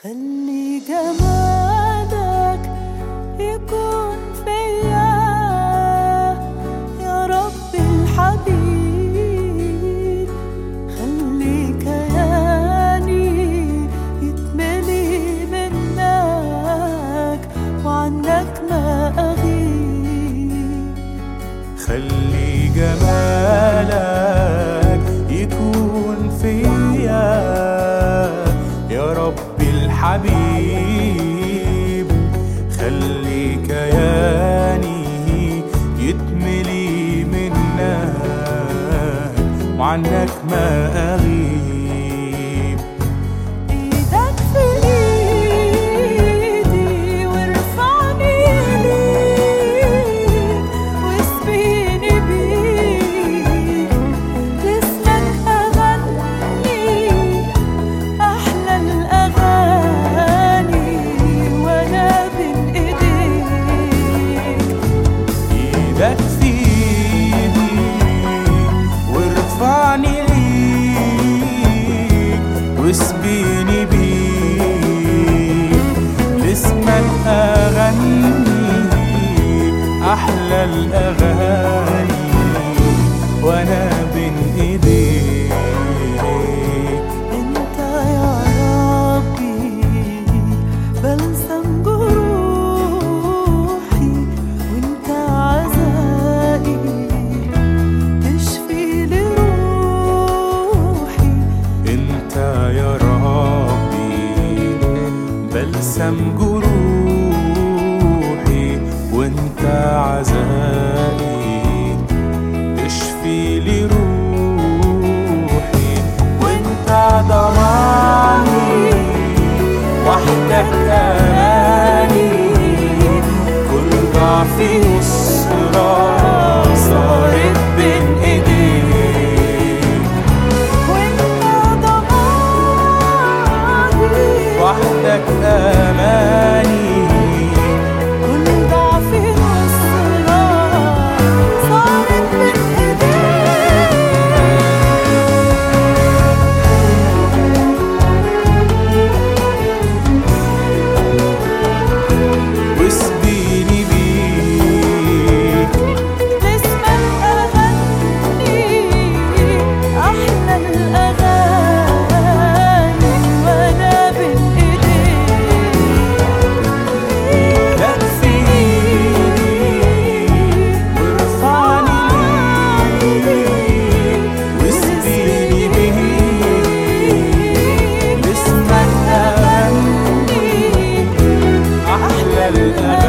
خلي جمالك يكون فيا. يا رب الحبيب خلي كياني يتملي منك وعنك ما أغيب. خلي جمالك الحبيب خلي كياني يتملي منك وعنك ما أغيب أحلى الأغاني وأنا بين إيديك. أنت يا ربي بلسم جروحي وأنت عزائي. تشفي لي روحي أنت يا ربي بلسم جروحي. dertler better than